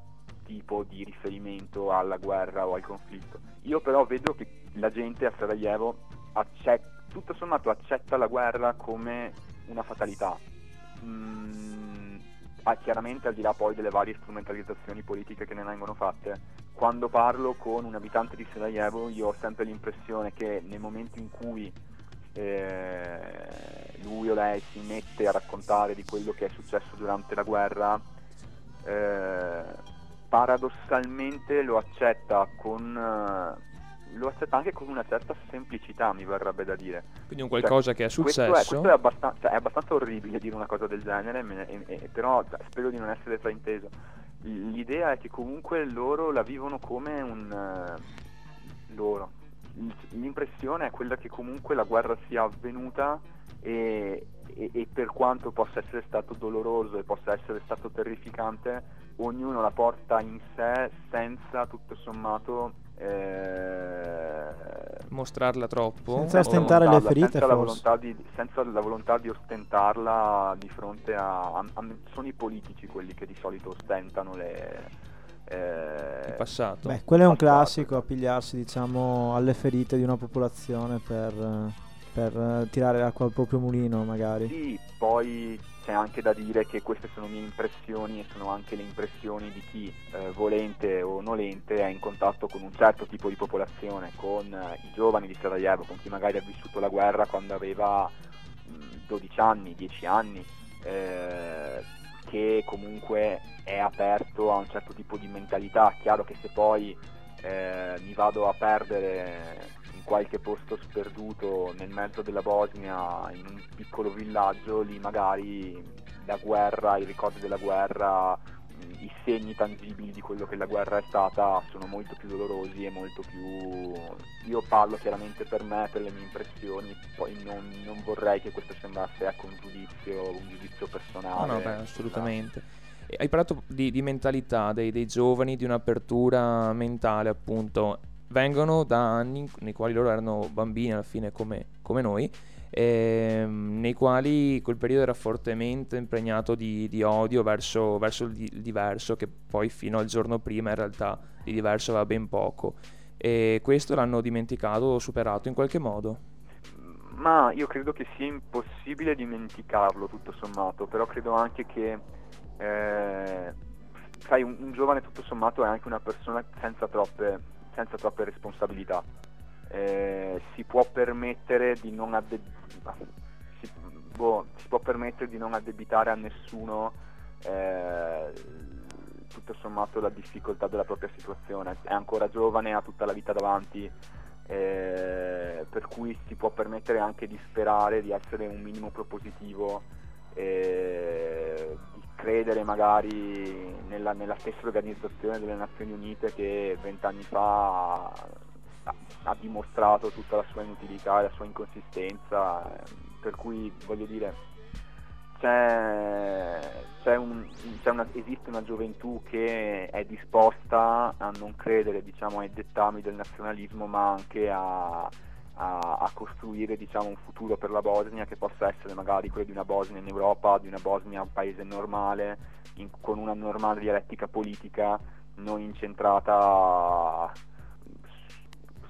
tipo di riferimento alla guerra o al conflitto. Io però vedo che la gente a Sarajevo accetta, tutto sommato accetta la guerra come una fatalità. Mm, ah, chiaramente al di là poi delle varie strumentalizzazioni politiche che ne vengono fatte, quando parlo con un abitante di Sarajevo io ho sempre l'impressione che nel momento in cui eh, lui o lei si mette a raccontare di quello che è successo durante la guerra, eh, paradossalmente lo accetta con eh, lo accetta anche con una certa semplicità, mi verrebbe da dire. Quindi un qualcosa che è Questo è, successo. questo è abbastanza, cioè, è abbastanza orribile dire una cosa del genere, me ne- e- e- però cioè, spero di non essere frainteso. L'idea è che comunque loro la vivono come un... eh, loro. L'impressione è quella che comunque la guerra sia avvenuta e, e- e per quanto possa essere stato doloroso e possa essere stato terrificante, ognuno la porta in sé senza tutto sommato... eh, Mostrarla troppo. Senza ostentare le ferite, senza la, volontà di, senza la volontà di ostentarla di fronte a, a- a- sono i politici quelli che di solito ostentano le eh, Il passato. Beh, quello è un passato. classico, appigliarsi diciamo alle ferite di una popolazione per, eh, per eh, tirare l'acqua al proprio mulino magari. Sì, poi c'è anche da dire che queste sono mie impressioni e sono anche le impressioni di chi, eh, volente o nolente, è in contatto con un certo tipo di popolazione, con eh, i giovani di Sarajevo, con chi magari ha vissuto la guerra quando aveva mh, 12 anni, 10 anni, eh, che comunque è aperto a un certo tipo di mentalità. Chiaro che se poi eh, mi vado a perdere qualche posto sperduto nel mezzo della Bosnia, in un piccolo villaggio, lì magari la guerra, i ricordi della guerra, i segni tangibili di quello che la guerra è stata sono molto più dolorosi e molto più... Io parlo chiaramente per me, per le mie impressioni, poi non, non vorrei che questo sembrasse ecco, un giudizio, un giudizio No, personale. no, beh, assolutamente. E hai parlato di, di mentalità dei, dei giovani, di un'apertura mentale, appunto. Vengono da anni nei quali loro erano bambini alla fine come, come noi, ehm, nei quali quel periodo era fortemente impregnato di, di odio verso, verso il, il diverso, che poi fino al giorno prima in realtà di diverso aveva ben poco. E questo l'hanno dimenticato o superato in qualche modo. Ma io credo che sia impossibile dimenticarlo tutto sommato, però credo anche che, eh, sai, un, un giovane tutto sommato è anche una persona senza troppe, senza troppe responsabilità. Eh, si può permettere di non adde- si, boh, si può permettere di non addebitare a nessuno eh, tutto sommato la difficoltà della propria situazione, è ancora giovane, ha tutta la vita davanti, eh, per cui si può permettere anche di sperare di essere un minimo propositivo, eh, credere magari nella, nella stessa organizzazione delle Nazioni Unite che vent'anni fa ha, ha dimostrato tutta la sua inutilità e la sua inconsistenza, per cui voglio dire c'è, c'è un- c'è una- esiste una gioventù che è disposta a non credere diciamo, ai dettami del nazionalismo ma anche a, a- a costruire diciamo, un futuro per la Bosnia che possa essere magari quello di una Bosnia in Europa, di una Bosnia un paese normale, in- con una normale dialettica politica, non incentrata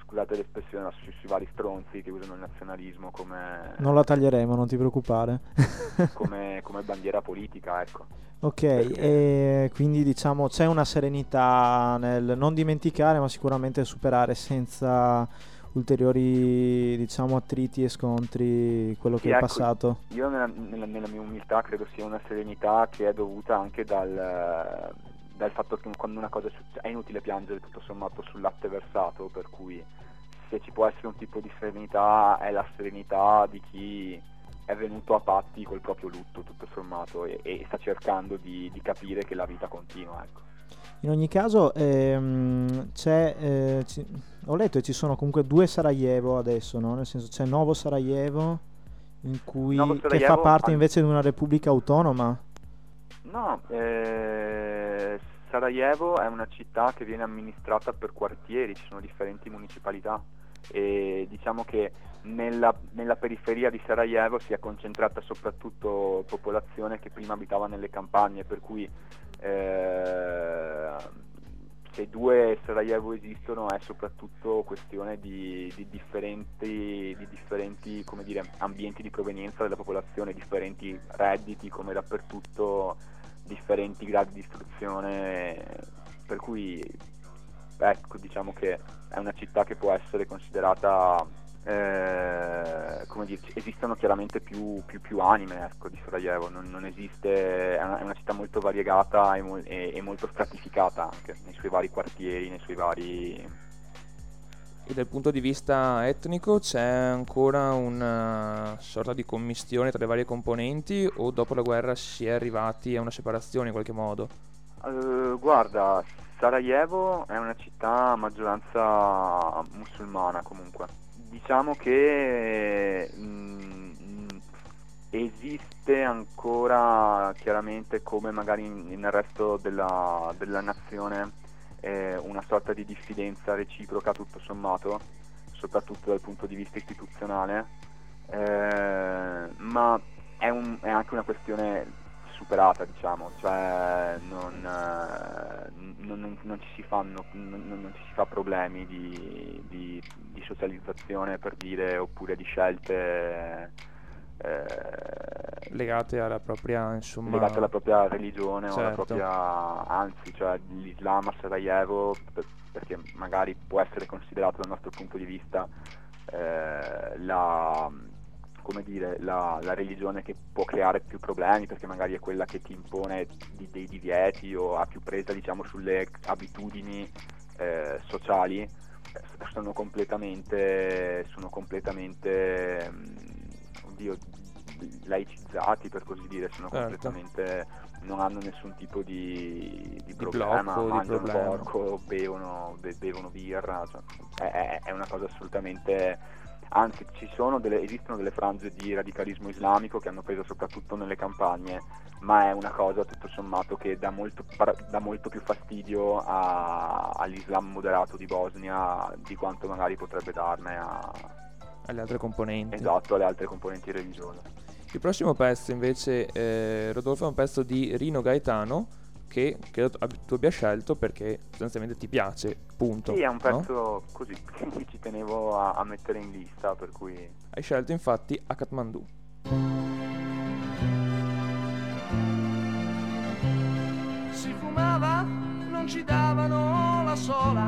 scusate l'espressione, sui, sui vari stronzi che usano il nazionalismo come, Non la taglieremo, non ti preoccupare. come, come bandiera politica, ecco. Ok, e quindi diciamo c'è una serenità nel non dimenticare, ma sicuramente superare senza ulteriori diciamo attriti e scontri quello Sì, che è ecco, passato. Io nella, nella- nella mia umiltà credo sia una serenità che è dovuta anche dal, dal fatto che quando una cosa succede è inutile piangere tutto sommato sul latte versato, per cui se ci può essere un tipo di serenità è la serenità di chi è venuto a patti col proprio lutto tutto sommato e, e sta cercando di, di capire che la vita continua. Ecco. In ogni caso ehm, c'è, eh, ci- ho letto che ci sono comunque due Sarajevo adesso, no? Nel senso c'è Novo Sarajevo in cui, Novo che fa Sarajevo parte al- invece di una repubblica autonoma. No, eh, Sarajevo è una città che viene amministrata per quartieri, ci sono differenti municipalità e diciamo che nella, nella periferia di Sarajevo si è concentrata soprattutto popolazione che prima abitava nelle campagne, per cui eh, se due Sarajevo esistono è soprattutto questione di, di differenti, di differenti dire, ambienti di provenienza della popolazione, differenti redditi come dappertutto, differenti gradi di istruzione, per cui ecco, diciamo che è una città che può essere considerata, eh, come dire, esistono chiaramente più, più- più anime ecco, di Sarajevo, non, non esiste, è una, è una città molto variegata e, mol- e- e molto stratificata anche nei suoi vari quartieri, nei suoi vari... E dal punto di vista etnico c'è ancora una sorta di commistione tra le varie componenti o dopo la guerra si è arrivati a una separazione in qualche modo? Eh, guarda, Sarajevo è una città a maggioranza musulmana comunque. Diciamo che mm, mm, esiste ancora chiaramente come magari nel resto della, della nazione eh, una sorta di diffidenza reciproca tutto sommato, soprattutto dal punto di vista istituzionale, eh, ma è, un- è anche una questione superata, diciamo, cioè non, eh, non- non- non ci si fanno, non, ci si fa problemi di, di- di socializzazione per dire oppure di scelte eh, Legate alla propria, insomma... legate alla propria religione o alla Certo. propria anzi cioè l'Islam a Sarajevo per- perché magari può essere considerato dal nostro punto di vista eh, la come dire la, la religione che può creare più problemi perché magari è quella che ti impone di- dei divieti o ha più presa diciamo sulle abitudini eh, sociali eh, sono completamente sono completamente mm, oddio laicizzati per così dire sono Certo. completamente non hanno nessun tipo di, di problema blocco, di mangiano problema. porco bevono, be- bevono birra cioè, è- è una cosa assolutamente anzi ci sono delle, esistono delle frange di radicalismo islamico che hanno preso soprattutto nelle campagne ma è una cosa tutto sommato che dà molto, dà molto più fastidio a- all'Islam moderato di Bosnia di quanto magari potrebbe darne a, alle altre componenti. esatto, alle altre componenti religiose. Il prossimo pezzo invece, eh, Rodolfo, è un pezzo di Rino Gaetano che credo tu ab- tu abbia scelto perché sostanzialmente ti piace, punto. Sì, è un no? pezzo così che ci tenevo a, a mettere in lista, per cui Hai scelto infatti a Kathmandu. Si fumava, non ci davano la sola.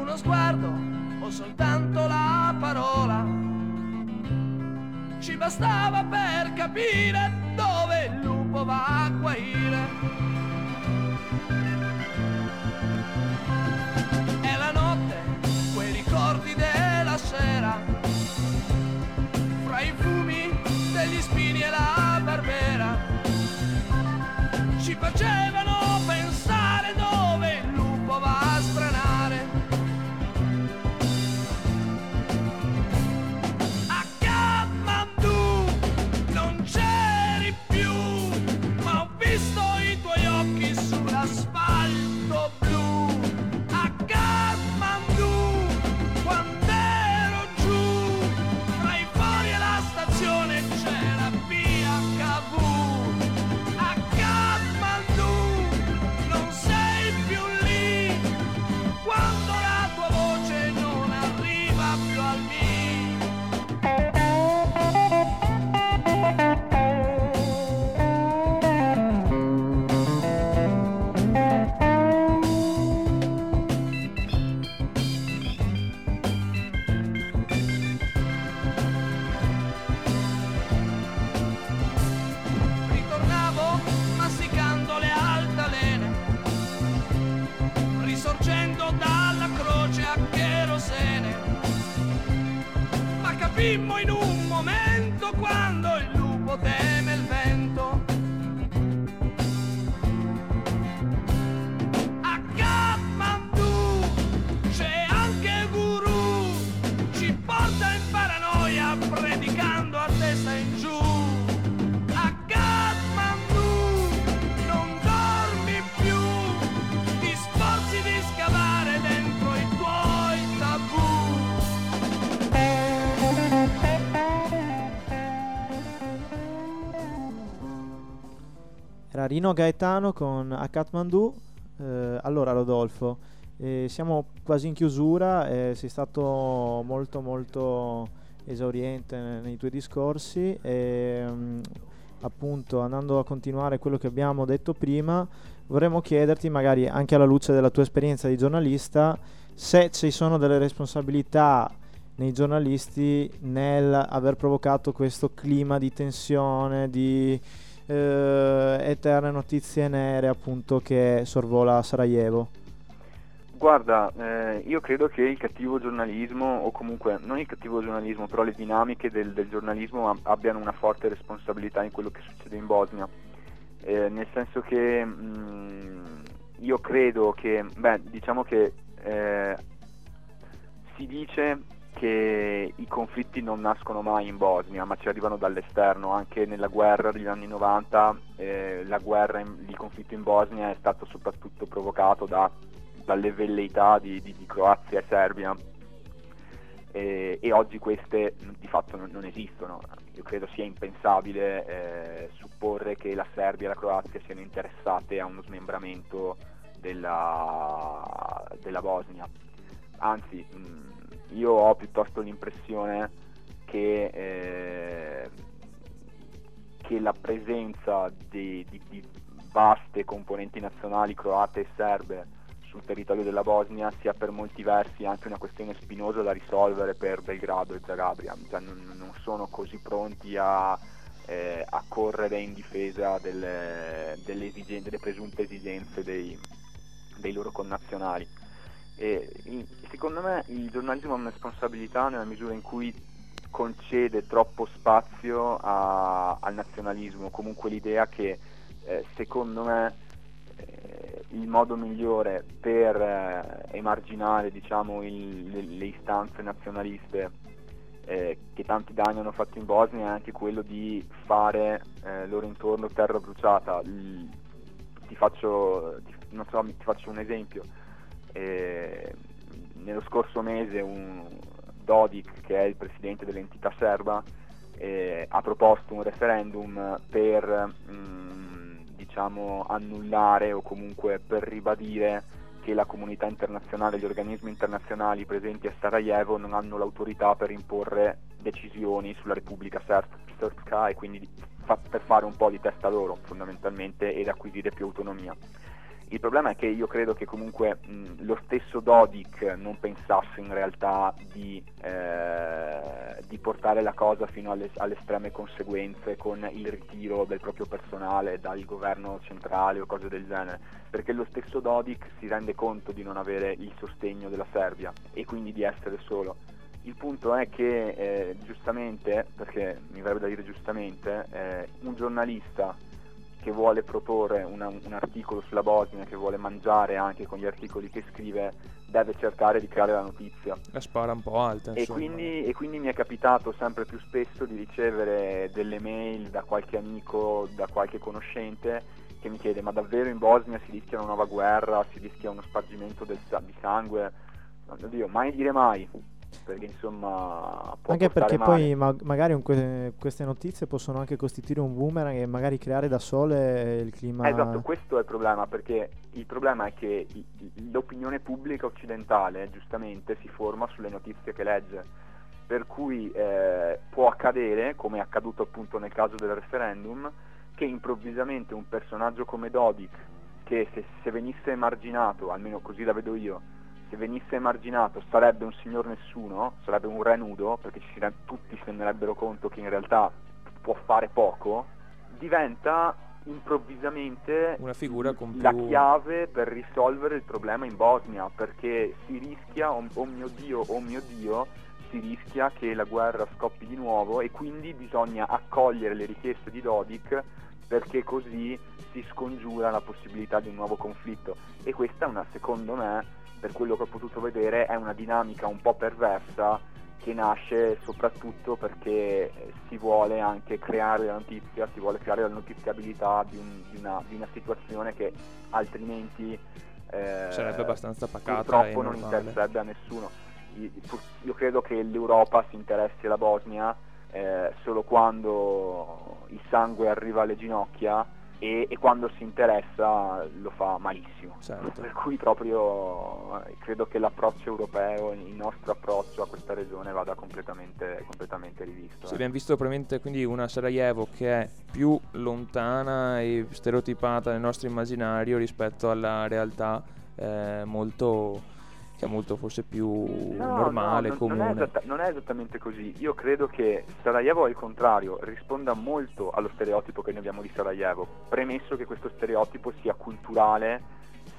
Uno sguardo o soltanto la parola. Ci bastava per capire dove il lupo va a guaire. Rino Gaetano con A Kathmandu. Eh, allora Rodolfo, eh, siamo quasi in chiusura, eh, sei stato molto molto esauriente ne- nei tuoi discorsi e mm, appunto andando a continuare quello che abbiamo detto prima, vorremmo chiederti magari anche alla luce della tua esperienza di giornalista se ci sono delle responsabilità nei giornalisti nel aver provocato questo clima di tensione, di eh, eterne notizie nere appunto che sorvola Sarajevo. Guarda, eh, io credo che il cattivo giornalismo, o comunque non il cattivo giornalismo, però le dinamiche del, del giornalismo ab- abbiano una forte responsabilità in quello che succede in Bosnia. Eh, nel senso che mh, io credo che, beh, diciamo che eh, si dice che i conflitti non nascono mai in Bosnia, ma ci arrivano dall'esterno. Anche nella guerra degli anni 90, eh, guerra, in- il conflitto in Bosnia è stato soprattutto provocato da dalle velleità di, di- di Croazia e Serbia e, e oggi queste di fatto non, non esistono. Io credo sia impensabile eh, supporre che la Serbia e la Croazia siano interessate a uno smembramento della, della Bosnia. Anzi, mh, io ho piuttosto l'impressione che, eh, che la presenza di, di- di vaste componenti nazionali croate e serbe sul territorio della Bosnia sia per molti versi anche una questione spinosa da risolvere per Belgrado e Zagabria, cioè non, non sono così pronti a, eh, a correre in difesa delle, delle, esigen- delle presunte esigenze dei, dei loro connazionali. E, secondo me il giornalismo ha una responsabilità nella misura in cui concede troppo spazio a- al nazionalismo, comunque l'idea che eh, secondo me eh, il modo migliore per eh, emarginare diciamo, il- le, le istanze nazionaliste eh, che tanti danni hanno fatto in Bosnia è anche quello di fare eh, loro intorno terra bruciata. Il- ti, faccio, ti, so, ti faccio un esempio. Nello scorso mese un Dodik, che è il presidente dell'entità serba, eh, ha proposto un referendum per mm, diciamo, annullare o comunque per ribadire che la comunità internazionale, gli organismi internazionali presenti a Sarajevo non hanno l'autorità per imporre decisioni sulla Repubblica Srpska e quindi per fare un po' di testa loro fondamentalmente ed acquisire più autonomia. Il problema è che io credo che comunque mh, lo stesso Dodik non pensasse in realtà di, eh, di portare la cosa fino alle, alle estreme conseguenze con il ritiro del proprio personale dal governo centrale o cose del genere, perché lo stesso Dodik si rende conto di non avere il sostegno della Serbia e quindi di essere solo. Il punto è che eh, giustamente, perché mi verrebbe da dire giustamente, eh, un giornalista che vuole proporre una- un articolo sulla Bosnia, che vuole mangiare anche con gli articoli che scrive, deve cercare di creare la notizia. La spara un po' alta, E quindi, e quindi mi è capitato sempre più spesso di ricevere delle mail da qualche amico, da qualche conoscente che mi chiede ma davvero in Bosnia si rischia una nuova guerra, si rischia uno spargimento del di sangue? Oddio, mai dire mai, perché insomma può Anche perché poi ma- magari que- queste notizie possono anche costituire un boomerang e magari creare da sole il clima. Esatto, questo è il problema, perché il problema è che l'opinione pubblica occidentale, giustamente, si forma sulle notizie che legge. Per cui eh, può accadere, come è accaduto appunto nel caso del referendum, che improvvisamente un personaggio come Dodik, che se, se venisse emarginato, almeno così la vedo io, se venisse emarginato sarebbe un signor nessuno, sarebbe un re nudo, perché ci si tutti si renderebbero conto che in realtà può fare poco, diventa improvvisamente Una figura con la più- chiave per risolvere il problema in Bosnia, perché si rischia, oh, oh mio Dio, oh mio Dio, si rischia che la guerra scoppi di nuovo e quindi bisogna accogliere le richieste di Dodik perché così si scongiura la possibilità di un nuovo conflitto. E questa è una, secondo me, per quello che ho potuto vedere, è una dinamica un po' perversa che nasce soprattutto perché si vuole anche creare la notizia, si vuole creare la notiziabilità di, un- di una, di una situazione che altrimenti eh, Sarebbe abbastanza pacata purtroppo non interesserebbe a nessuno. Io credo che l'Europa si interessi alla Bosnia eh, solo quando il sangue arriva alle ginocchia e, e quando si interessa lo fa malissimo. Certo. Per cui proprio eh, credo che l'approccio europeo, il nostro approccio a questa regione vada completamente, completamente rivisto. Sì, eh. abbiamo visto probabilmente quindi una Sarajevo che è più lontana e stereotipata nel nostro immaginario rispetto alla realtà eh, molto che è molto forse più No, normale, no, non- comune. Non è, esatta- non è esattamente così. Io credo che Sarajevo, al contrario, risponda molto allo stereotipo che noi abbiamo di Sarajevo, premesso che questo stereotipo sia culturale,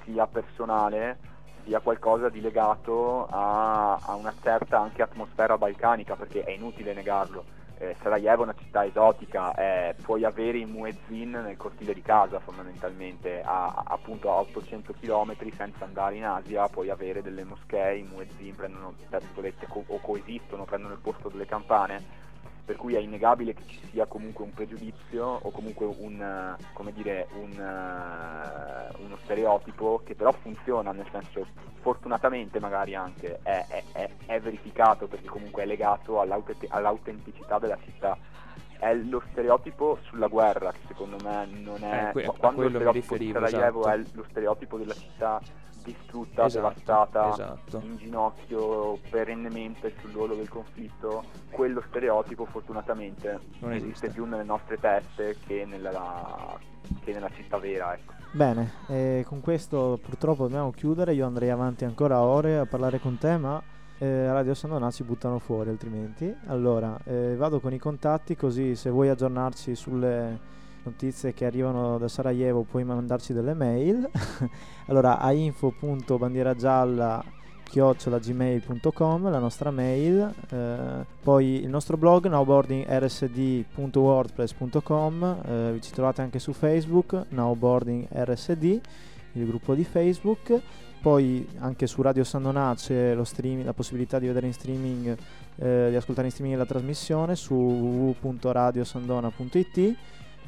sia personale, sia qualcosa di legato a, a una certa anche atmosfera balcanica, perché è inutile negarlo. Eh, Sarajevo è una città esotica, eh, puoi avere i muezzin nel cortile di casa fondamentalmente, a, appunto a 800 km senza andare in Asia, puoi avere delle moschee, i muezzin prendono, tra virgolette, co- o coesistono, prendono il posto delle campane, per cui è innegabile che ci sia comunque un pregiudizio o comunque un, eh, come dire, un, eh, uno stereotipo che però funziona, nel senso fortunatamente magari anche è, è- è- verificato perché comunque è legato all'autenti- all'autenticità della città. È lo stereotipo sulla guerra che secondo me non è... Eh, que- quando lo stereotipo di Sarajevo esatto. è lo stereotipo della città distrutta, Esatto, devastata, esatto. in ginocchio perennemente sull'orlo del conflitto, quello stereotipo fortunatamente Non esiste esiste. più nelle nostre teste che nella, che nella città vera. Ecco. Bene, e con questo purtroppo dobbiamo chiudere. Io andrei avanti ancora ore a parlare con te, ma eh, a Radio Sandona ci buttano fuori altrimenti. Allora, eh, vado con i contatti così se vuoi aggiornarci sulle notizie che arrivano da Sarajevo puoi mandarci delle mail. allora, a info.bandieragialla chiocciolagmail.com la nostra mail. Eh, poi il nostro blog nowboardingrsd.wordpress.com eh, ci trovate anche su facebook nowboardingrsd il gruppo di facebook. Poi anche su Radio Sandonà c'è lo streaming, la possibilità di vedere in streaming eh, di ascoltare in streaming la trasmissione su www.radiosandona.it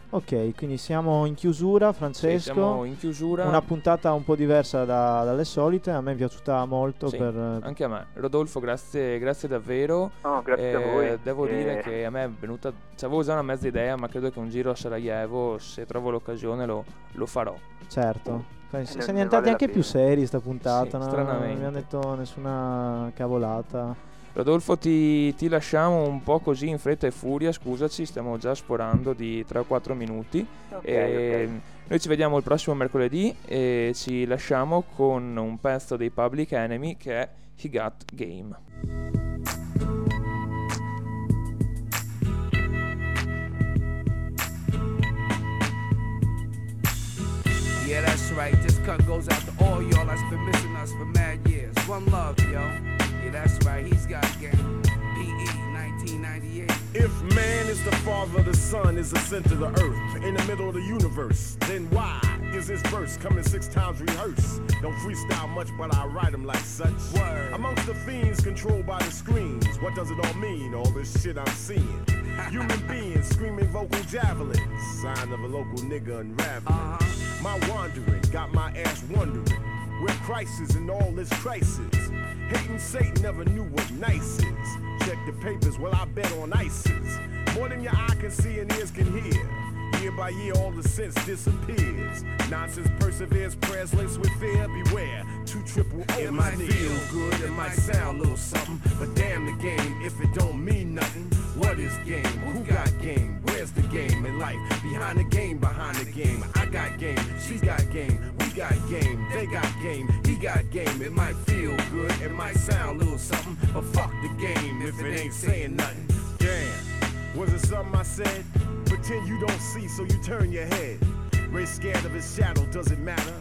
ok quindi siamo in chiusura Sì, Francesco siamo in chiusura. una puntata un po' diversa da- dalle solite, a me è piaciuta molto Sì, per... eh, Anche a me. Rodolfo, grazie, grazie davvero. No, grazie a Eh, voi. Devo E- dire che a me è venuta. Avevo già una mezza idea, ma credo che un giro a Sarajevo, se trovo l'occasione, lo, lo farò. Certo. Ne siamo vale diventati la anche più seri sta puntata, Sì, no? non abbiamo detto nessuna cavolata. Rodolfo, ti, ti lasciamo un po' così in fretta e furia. Scusaci, stiamo già sporando di 3 o 4 minuti. Ok, E ok. Noi ci vediamo il prossimo mercoledì e ci lasciamo con un pezzo dei Public Enemy che è He Got Game. Yeah, that's right. This cut goes out to all y'all that's been missing us for mad years. One love, yo. Yeah, that's right. He's got game. PE 1998. If man is the father, the sun is the center of the earth, in the middle of the universe, then why is this verse coming six times rehearsed? Don't freestyle much, but I write them like such. Word. Amongst the fiends controlled by the screens, what does it all mean? All this shit I'm seeing. Human beings screaming vocal javelins, sign of a local nigga unraveling. Uh-huh. My wandering got my ass wondering where crisis in all this crisis. Hating Satan never knew what nice is. Check the papers, well, I bet on ISIS. More than your eye can see and ears can hear. Year by year, all the sense disappears. Nonsense perseveres, prayers laced with fear. Beware, two triple O. It might feel good, it might sound a little something, but damn the game if it don't mean nothing. What is game? Who got game? Where's the game in life? Behind the game, behind the game. I got game, she got game, we got game, they got game, he got game. It might feel good, it might sound a little something, but fuck the game if it ain't saying nothing. Damn, was it something I said? Pretend you don't see, so you turn your head. Ray scared of his shadow, does it matter?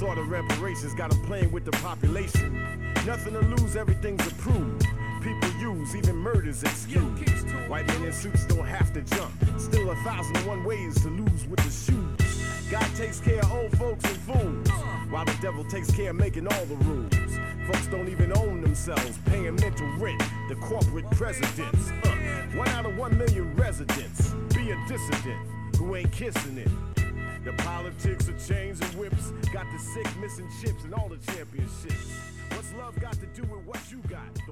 Thought of reparations, got him playing with the population. Nothing to lose, everything's approved. People use, even murders excuse. White men in suits don't have to jump. Still a thousand and one ways to lose with the shoes. God takes care of old folks and fools, while the devil takes care of making all the rules. Folks don't even own themselves, paying mental rent. The corporate presidents. Uh, one out of one million residents. Be a dissident who ain't kissing it. The politics of chains and whips got the sick missing chips and all the championships. What's love got to do with what you got?